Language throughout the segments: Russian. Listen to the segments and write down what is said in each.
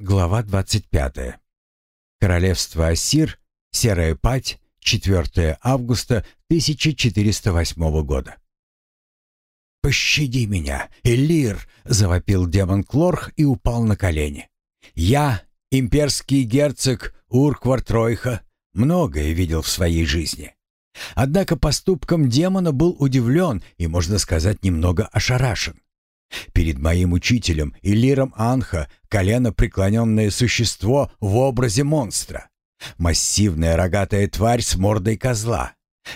Глава 25. Королевство Ассир, Серая Пать, 4 августа 1408 года. «Пощади меня, Элир!» — завопил демон Клорх и упал на колени. «Я, имперский герцог Урквар Тройха, многое видел в своей жизни. Однако поступком демона был удивлен и, можно сказать, немного ошарашен. Перед моим учителем Илиром Анха колено преклоненное существо в образе монстра. Массивная рогатая тварь с мордой козла.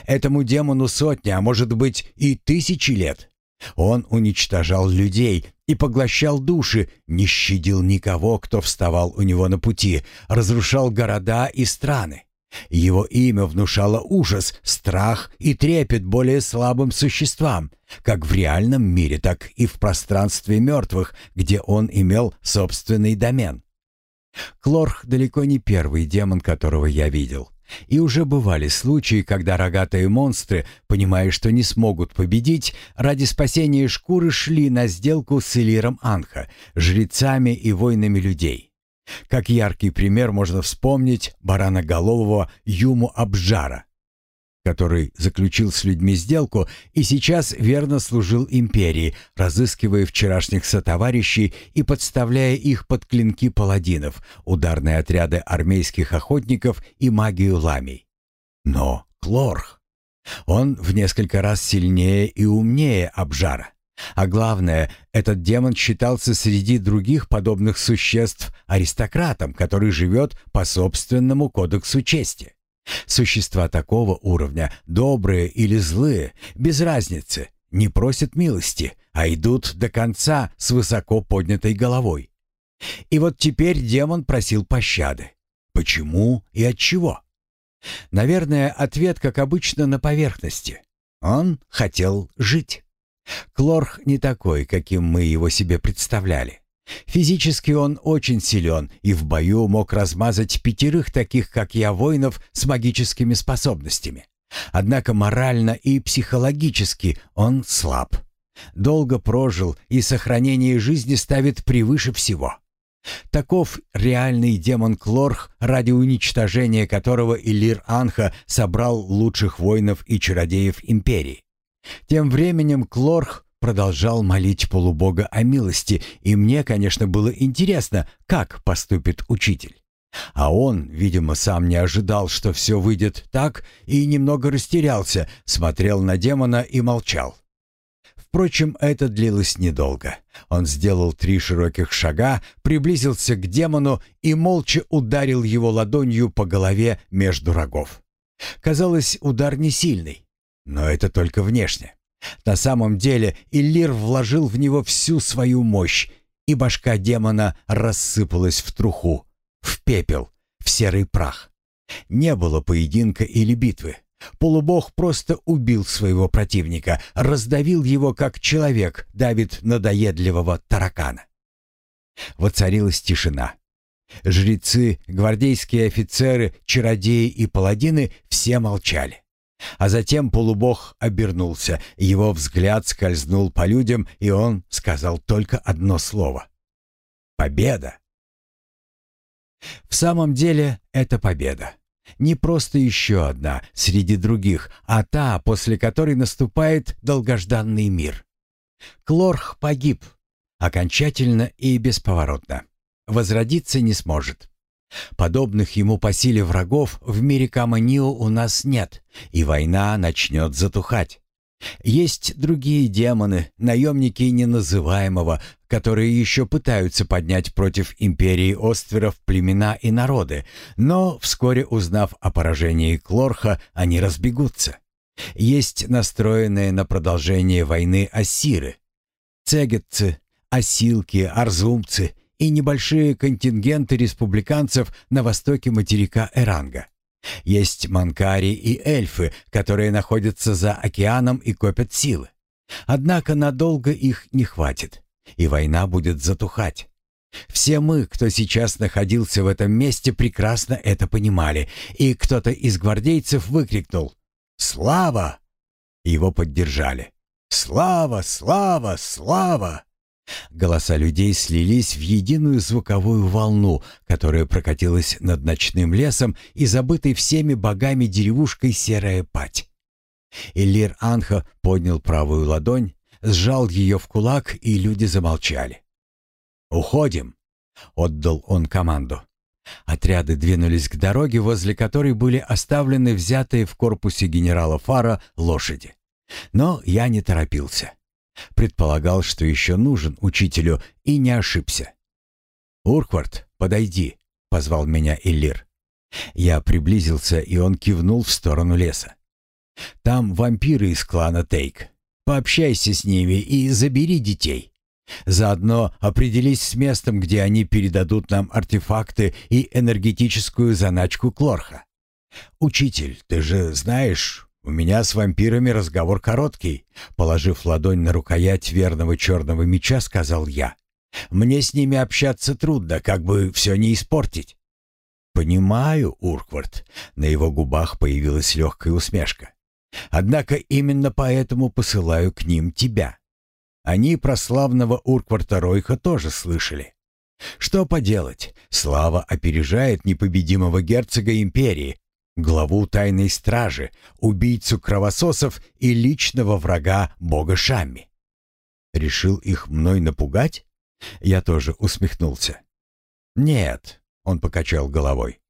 Этому демону сотни, а может быть и тысячи лет. Он уничтожал людей и поглощал души, не щадил никого, кто вставал у него на пути, разрушал города и страны. Его имя внушало ужас, страх и трепет более слабым существам, как в реальном мире, так и в пространстве мертвых, где он имел собственный домен. Клорх далеко не первый демон, которого я видел. И уже бывали случаи, когда рогатые монстры, понимая, что не смогут победить, ради спасения шкуры шли на сделку с Элиром Анха, жрецами и воинами людей. Как яркий пример можно вспомнить бараноголового Юму Абжара, который заключил с людьми сделку и сейчас верно служил империи, разыскивая вчерашних сотоварищей и подставляя их под клинки паладинов, ударные отряды армейских охотников и магию ламий. Но Клорх, он в несколько раз сильнее и умнее Абжара. А главное, этот демон считался среди других подобных существ аристократом, который живет по собственному кодексу чести. Существа такого уровня, добрые или злые, без разницы, не просят милости, а идут до конца с высоко поднятой головой. И вот теперь демон просил пощады. Почему и от чего? Наверное, ответ, как обычно, на поверхности. Он хотел жить. Клорх не такой, каким мы его себе представляли. Физически он очень силен и в бою мог размазать пятерых таких, как я, воинов с магическими способностями. Однако морально и психологически он слаб. Долго прожил и сохранение жизни ставит превыше всего. Таков реальный демон Клорх, ради уничтожения которого Илир Анха собрал лучших воинов и чародеев империи. Тем временем Клорх продолжал молить полубога о милости, и мне, конечно, было интересно, как поступит учитель. А он, видимо, сам не ожидал, что все выйдет так, и немного растерялся, смотрел на демона и молчал. Впрочем, это длилось недолго. Он сделал три широких шага, приблизился к демону и молча ударил его ладонью по голове между рогов. Казалось, удар не сильный, но это только внешне. На самом деле Иллир вложил в него всю свою мощь, и башка демона рассыпалась в труху, в пепел, в серый прах. Не было поединка или битвы. Полубог просто убил своего противника, раздавил его, как человек давит надоедливого таракана. Воцарилась тишина. Жрецы, гвардейские офицеры, чародеи и паладины все молчали. А затем полубог обернулся, его взгляд скользнул по людям, и он сказал только одно слово. «Победа!» В самом деле это победа. Не просто еще одна среди других, а та, после которой наступает долгожданный мир. Клорх погиб, окончательно и бесповоротно. Возродиться не сможет. Подобных ему по силе врагов в мире Каманио у нас нет, и война начнет затухать. Есть другие демоны, наемники неназываемого, которые еще пытаются поднять против империи Остверов племена и народы, но, вскоре узнав о поражении Клорха, они разбегутся. Есть настроенные на продолжение войны ассиры, цегетцы, осилки, арзумцы и небольшие контингенты республиканцев на востоке материка Эранга. Есть манкари и эльфы, которые находятся за океаном и копят силы. Однако надолго их не хватит, и война будет затухать. Все мы, кто сейчас находился в этом месте, прекрасно это понимали, и кто-то из гвардейцев выкрикнул «Слава!» Его поддержали. «Слава! Слава! Слава!» Голоса людей слились в единую звуковую волну, которая прокатилась над ночным лесом и забытой всеми богами деревушкой Серая Пать. Элир Анха поднял правую ладонь, сжал ее в кулак, и люди замолчали. «Уходим!» — отдал он команду. Отряды двинулись к дороге, возле которой были оставлены взятые в корпусе генерала Фара лошади. Но я не торопился. Предполагал, что еще нужен учителю, и не ошибся. «Урквард, подойди», — позвал меня Иллир. Я приблизился, и он кивнул в сторону леса. «Там вампиры из клана Тейк. Пообщайся с ними и забери детей. Заодно определись с местом, где они передадут нам артефакты и энергетическую заначку Клорха. Учитель, ты же знаешь, у меня с вампирами разговор короткий. Положив ладонь на рукоять верного черного меча, сказал я. Мне с ними общаться трудно, как бы все не испортить. «Понимаю, Урквард». На его губах появилась легкая усмешка. «Однако именно поэтому посылаю к ним тебя. Они про славного Уркварта Ройха тоже слышали. Что поделать, слава опережает непобедимого герцога империи, главу тайной стражи, убийцу кровососов и личного врага бога Шамми. Решил их мной напугать? Я тоже усмехнулся. «Нет», — он покачал головой.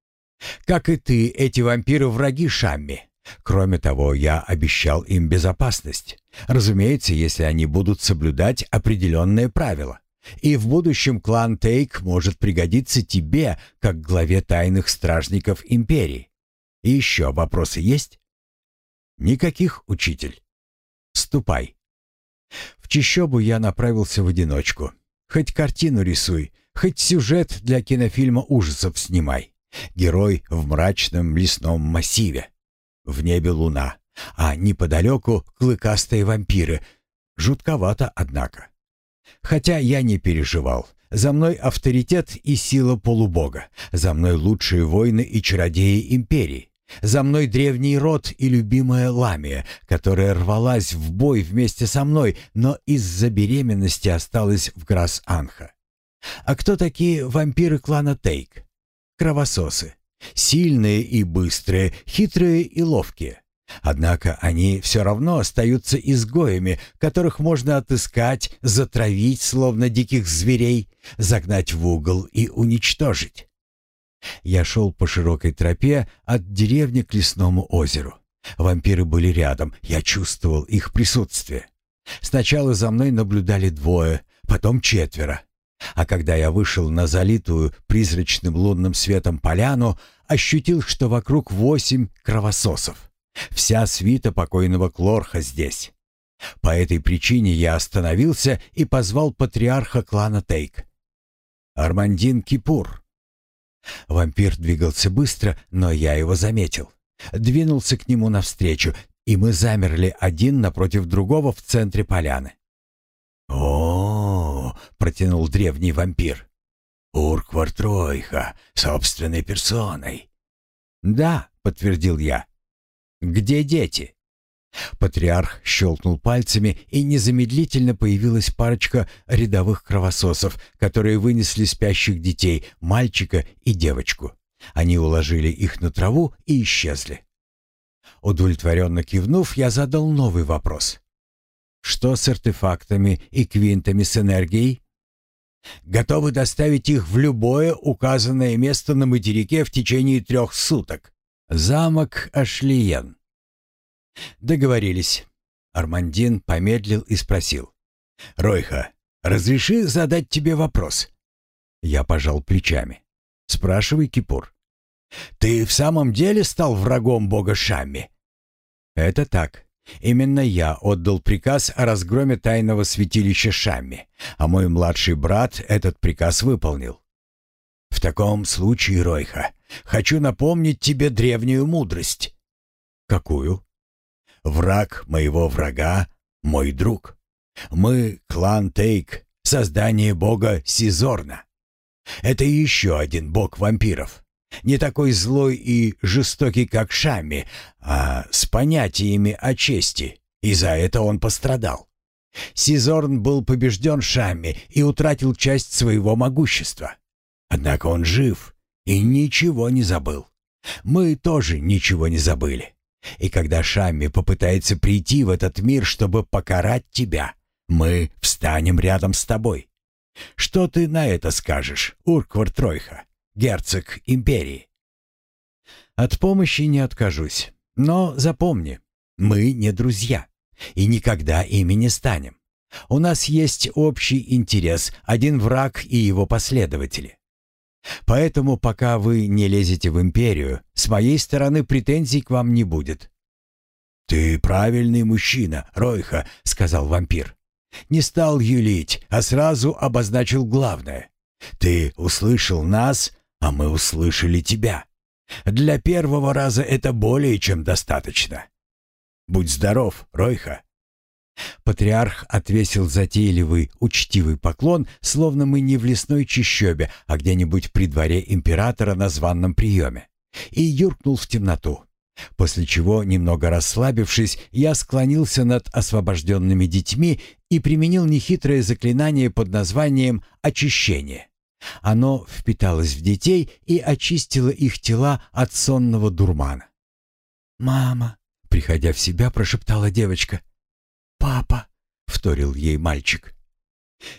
«Как и ты, эти вампиры враги Шамми. Кроме того, я обещал им безопасность. Разумеется, если они будут соблюдать определенные правила. И в будущем клан Тейк может пригодиться тебе, как главе тайных стражников империи. И еще вопросы есть? Никаких, учитель. Ступай. В чищобу я направился в одиночку. Хоть картину рисуй, хоть сюжет для кинофильма ужасов снимай. Герой в мрачном лесном массиве. В небе луна, а неподалеку клыкастые вампиры. Жутковато, однако. Хотя я не переживал. За мной авторитет и сила полубога. За мной лучшие воины и чародеи империи. За мной древний род и любимая Ламия, которая рвалась в бой вместе со мной, но из-за беременности осталась в Грас-Анха. А кто такие вампиры клана Тейк? Кровососы. Сильные и быстрые, хитрые и ловкие. Однако они все равно остаются изгоями, которых можно отыскать, затравить, словно диких зверей, загнать в угол и уничтожить. Я шел по широкой тропе от деревни к лесному озеру. Вампиры были рядом, я чувствовал их присутствие. Сначала за мной наблюдали двое, потом четверо. А когда я вышел на залитую призрачным лунным светом поляну, ощутил, что вокруг восемь кровососов. Вся свита покойного Клорха здесь. По этой причине я остановился и позвал патриарха клана Тейк. Армандин Кипур. Вампир двигался быстро, но я его заметил. Двинулся к нему навстречу, и мы замерли один напротив другого в центре поляны. О, протянул древний вампир. Урквар Тройха, собственной персоной. Да, подтвердил я. Где дети? Патриарх щелкнул пальцами, и незамедлительно появилась парочка рядовых кровососов, которые вынесли спящих детей, мальчика и девочку. Они уложили их на траву и исчезли. Удовлетворенно кивнув, я задал новый вопрос. Что с артефактами и квинтами с энергией? Готовы доставить их в любое указанное место на материке в течение трех суток. Замок Ашлиен. Договорились. Армандин помедлил и спросил. «Ройха, разреши задать тебе вопрос?» Я пожал плечами. «Спрашивай, Кипур». «Ты в самом деле стал врагом бога Шамми?» «Это так. Именно я отдал приказ о разгроме тайного святилища Шамми, а мой младший брат этот приказ выполнил. В таком случае, Ройха, хочу напомнить тебе древнюю мудрость. Какую? Враг моего врага — мой друг. Мы — клан Тейк, создание бога Сизорна. Это еще один бог вампиров. Не такой злой и жестокий, как Шами, а с понятиями о чести, и за это он пострадал. Сизорн был побежден Шамми и утратил часть своего могущества. Однако он жив и ничего не забыл. Мы тоже ничего не забыли. И когда Шамми попытается прийти в этот мир, чтобы покарать тебя, мы встанем рядом с тобой. Что ты на это скажешь, Урквар Тройха, герцог империи? От помощи не откажусь. Но запомни, мы не друзья и никогда ими не станем. У нас есть общий интерес, один враг и его последователи. Поэтому пока вы не лезете в империю, с моей стороны претензий к вам не будет». «Ты правильный мужчина, Ройха», — сказал вампир. «Не стал юлить, а сразу обозначил главное. Ты услышал нас, а мы услышали тебя. Для первого раза это более чем достаточно. Будь здоров, Ройха». Патриарх отвесил затейливый, учтивый поклон, словно мы не в лесной чащобе, а где-нибудь при дворе императора на званном приеме, и юркнул в темноту. После чего, немного расслабившись, я склонился над освобожденными детьми и применил нехитрое заклинание под названием «очищение». Оно впиталось в детей и очистило их тела от сонного дурмана. «Мама», — приходя в себя, прошептала девочка, — «Папа», — вторил ей мальчик.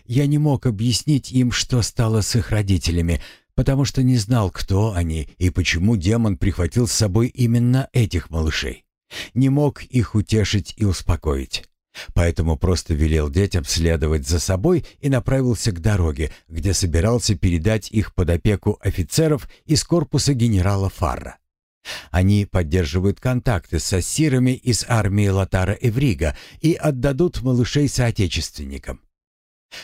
Я не мог объяснить им, что стало с их родителями, потому что не знал, кто они и почему демон прихватил с собой именно этих малышей. Не мог их утешить и успокоить. Поэтому просто велел детям следовать за собой и направился к дороге, где собирался передать их под опеку офицеров из корпуса генерала Фарра. Они поддерживают контакты с ассирами из армии Латара Эврига и отдадут малышей соотечественникам.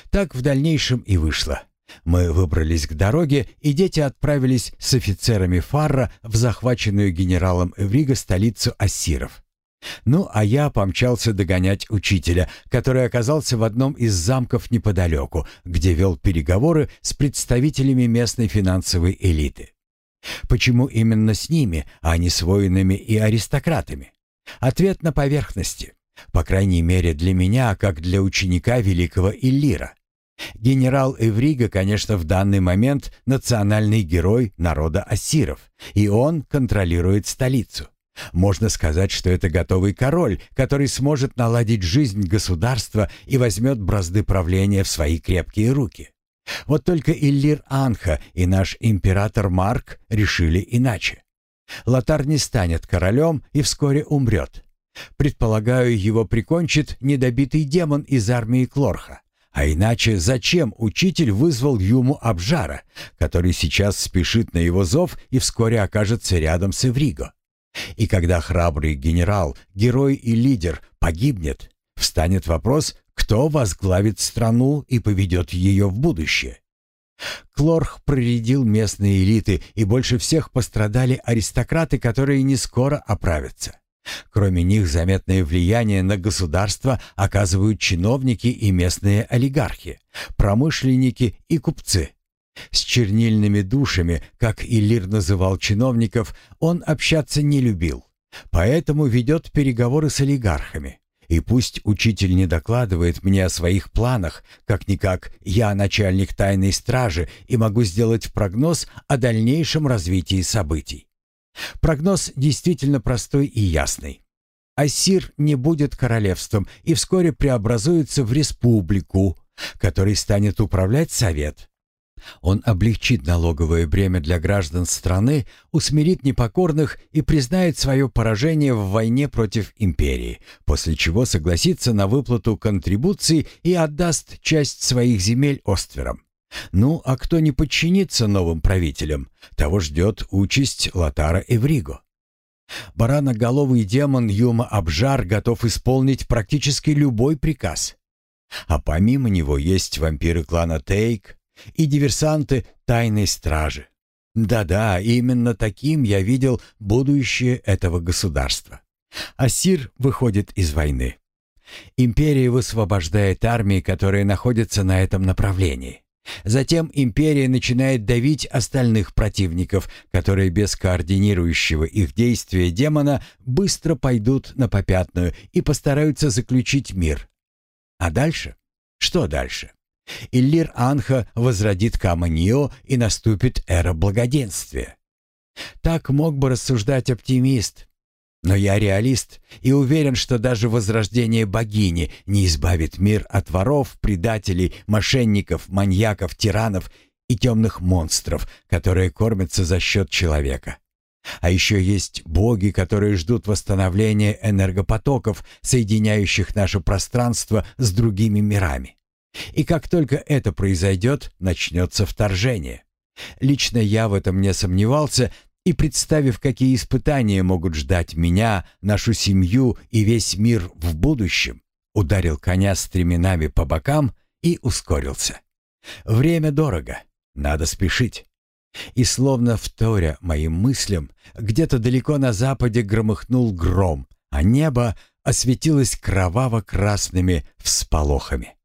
Так в дальнейшем и вышло. Мы выбрались к дороге, и дети отправились с офицерами Фарра в захваченную генералом Эврига столицу ассиров. Ну, а я помчался догонять учителя, который оказался в одном из замков неподалеку, где вел переговоры с представителями местной финансовой элиты. Почему именно с ними, а не с воинами и аристократами? Ответ на поверхности. По крайней мере для меня, как для ученика великого Иллира. Генерал Эврига, конечно, в данный момент национальный герой народа ассиров, и он контролирует столицу. Можно сказать, что это готовый король, который сможет наладить жизнь государства и возьмет бразды правления в свои крепкие руки. Вот только Иллир Анха и наш император Марк решили иначе. Лотар не станет королем и вскоре умрет. Предполагаю, его прикончит недобитый демон из армии Клорха. А иначе зачем учитель вызвал Юму Абжара, который сейчас спешит на его зов и вскоре окажется рядом с Эвриго? И когда храбрый генерал, герой и лидер погибнет, встанет вопрос, кто возглавит страну и поведет ее в будущее. Клорх проредил местные элиты, и больше всех пострадали аристократы, которые не скоро оправятся. Кроме них заметное влияние на государство оказывают чиновники и местные олигархи, промышленники и купцы. С чернильными душами, как Иллир называл чиновников, он общаться не любил, поэтому ведет переговоры с олигархами. И пусть учитель не докладывает мне о своих планах, как-никак я начальник тайной стражи и могу сделать прогноз о дальнейшем развитии событий. Прогноз действительно простой и ясный. Ассир не будет королевством и вскоре преобразуется в республику, которой станет управлять совет. Он облегчит налоговое бремя для граждан страны, усмирит непокорных и признает свое поражение в войне против империи, после чего согласится на выплату контрибуций и отдаст часть своих земель остверам. Ну, а кто не подчинится новым правителям, того ждет участь Латара Эвриго. Бараноголовый демон Юма Абжар готов исполнить практически любой приказ. А помимо него есть вампиры клана Тейк, и диверсанты тайной стражи. Да-да, именно таким я видел будущее этого государства. Ассир выходит из войны. Империя высвобождает армии, которые находятся на этом направлении. Затем империя начинает давить остальных противников, которые без координирующего их действия демона быстро пойдут на попятную и постараются заключить мир. А дальше? Что дальше? Иллир Анха возродит Каманио и наступит эра благоденствия. Так мог бы рассуждать оптимист. Но я реалист и уверен, что даже возрождение богини не избавит мир от воров, предателей, мошенников, маньяков, тиранов и темных монстров, которые кормятся за счет человека. А еще есть боги, которые ждут восстановления энергопотоков, соединяющих наше пространство с другими мирами. И как только это произойдет, начнется вторжение. Лично я в этом не сомневался, и представив, какие испытания могут ждать меня, нашу семью и весь мир в будущем, ударил коня стременами по бокам и ускорился. Время дорого, надо спешить. И словно вторя моим мыслям, где-то далеко на западе громыхнул гром, а небо осветилось кроваво-красными всполохами.